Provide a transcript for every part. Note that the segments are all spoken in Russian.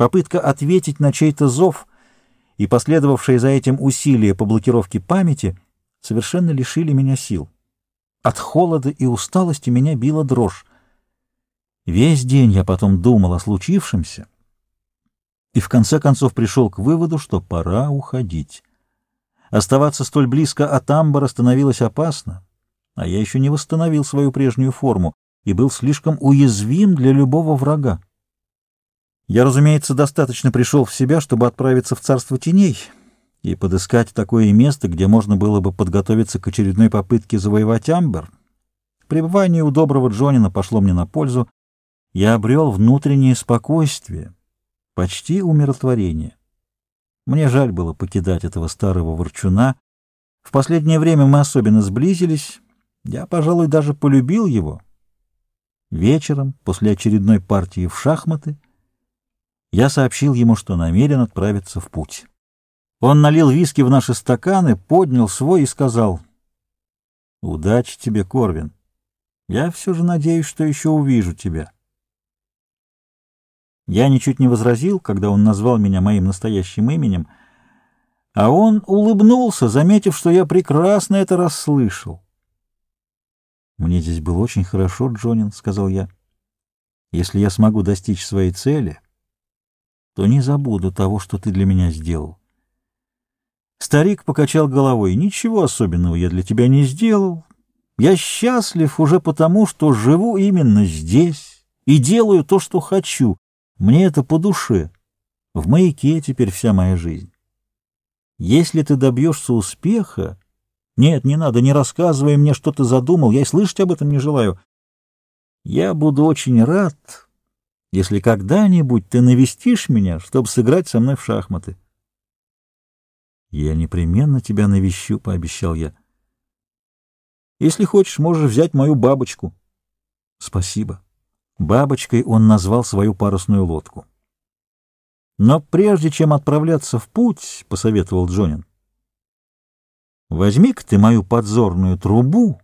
Попытка ответить на чей-то зов и последовавшие за этим усилия по блокировке памяти совершенно лишили меня сил. От холода и усталости меня била дрожь. Весь день я потом думал о случившемся и в конце концов пришел к выводу, что пора уходить. Оставаться столь близко от амбара становилось опасно, а я еще не восстановил свою прежнюю форму и был слишком уязвим для любого врага. Я, разумеется, достаточно пришел в себя, чтобы отправиться в царство теней и подыскать такое место, где можно было бы подготовиться к очередной попытке завоевать Амбер. Пребывание у доброго Джонина пошло мне на пользу. Я обрел внутреннее спокойствие, почти умиротворение. Мне жаль было покидать этого старого ворчуна. В последнее время мы особенно сблизились. Я, пожалуй, даже полюбил его. Вечером, после очередной партии в шахматы, я сообщил ему, что намерен отправиться в путь. Он налил виски в наши стаканы, поднял свой и сказал, «Удачи тебе, Корвин. Я все же надеюсь, что еще увижу тебя». Я ничуть не возразил, когда он назвал меня моим настоящим именем, а он улыбнулся, заметив, что я прекрасно это расслышал. «Мне здесь было очень хорошо, Джонин», — сказал я. «Если я смогу достичь своей цели...» то не забуду того, что ты для меня сделал. Старик покачал головой. Ничего особенного я для тебя не сделал. Я счастлив уже потому, что живу именно здесь и делаю то, что хочу. Мне это по душе. В маяке теперь вся моя жизнь. Если ты добьешься успеха... Нет, не надо, не рассказывай мне, что ты задумал. Я и слышать об этом не желаю. Я буду очень рад, если когда-нибудь ты навестишь меня, чтобы сыграть со мной в шахматы. — Я непременно тебя навещу, — пообещал я. — Если хочешь, можешь взять мою бабочку. — Спасибо. Бабочкой он назвал свою парусную лодку. — Но прежде чем отправляться в путь, — посоветовал Джонин, — возьми-ка ты мою подзорную трубу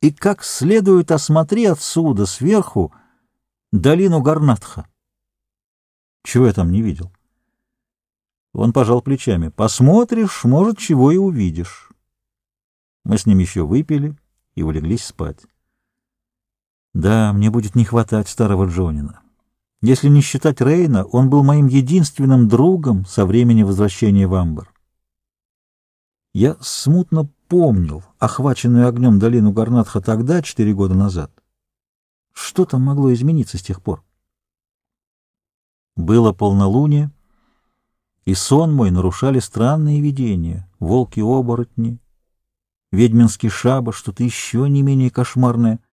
и как следует осмотри отсюда, сверху, — долину Гарнатха. Чего я там не видел? Он пожал плечами. Посмотришь, может, чего и увидишь. Мы с ним еще выпили и улеглись спать. Да, мне будет не хватать старого Джонина. Если не считать Рейна, он был моим единственным другом со времени возвращения в Амбар. Я смутно помнил охваченную огнем долину Гарнатха тогда, четыре года назад. Что там могло измениться с тех пор? Было полнолуние, и сон мой нарушали странные видения, волки-оборотни, ведьминский шабаш, что-то еще не менее кошмарное —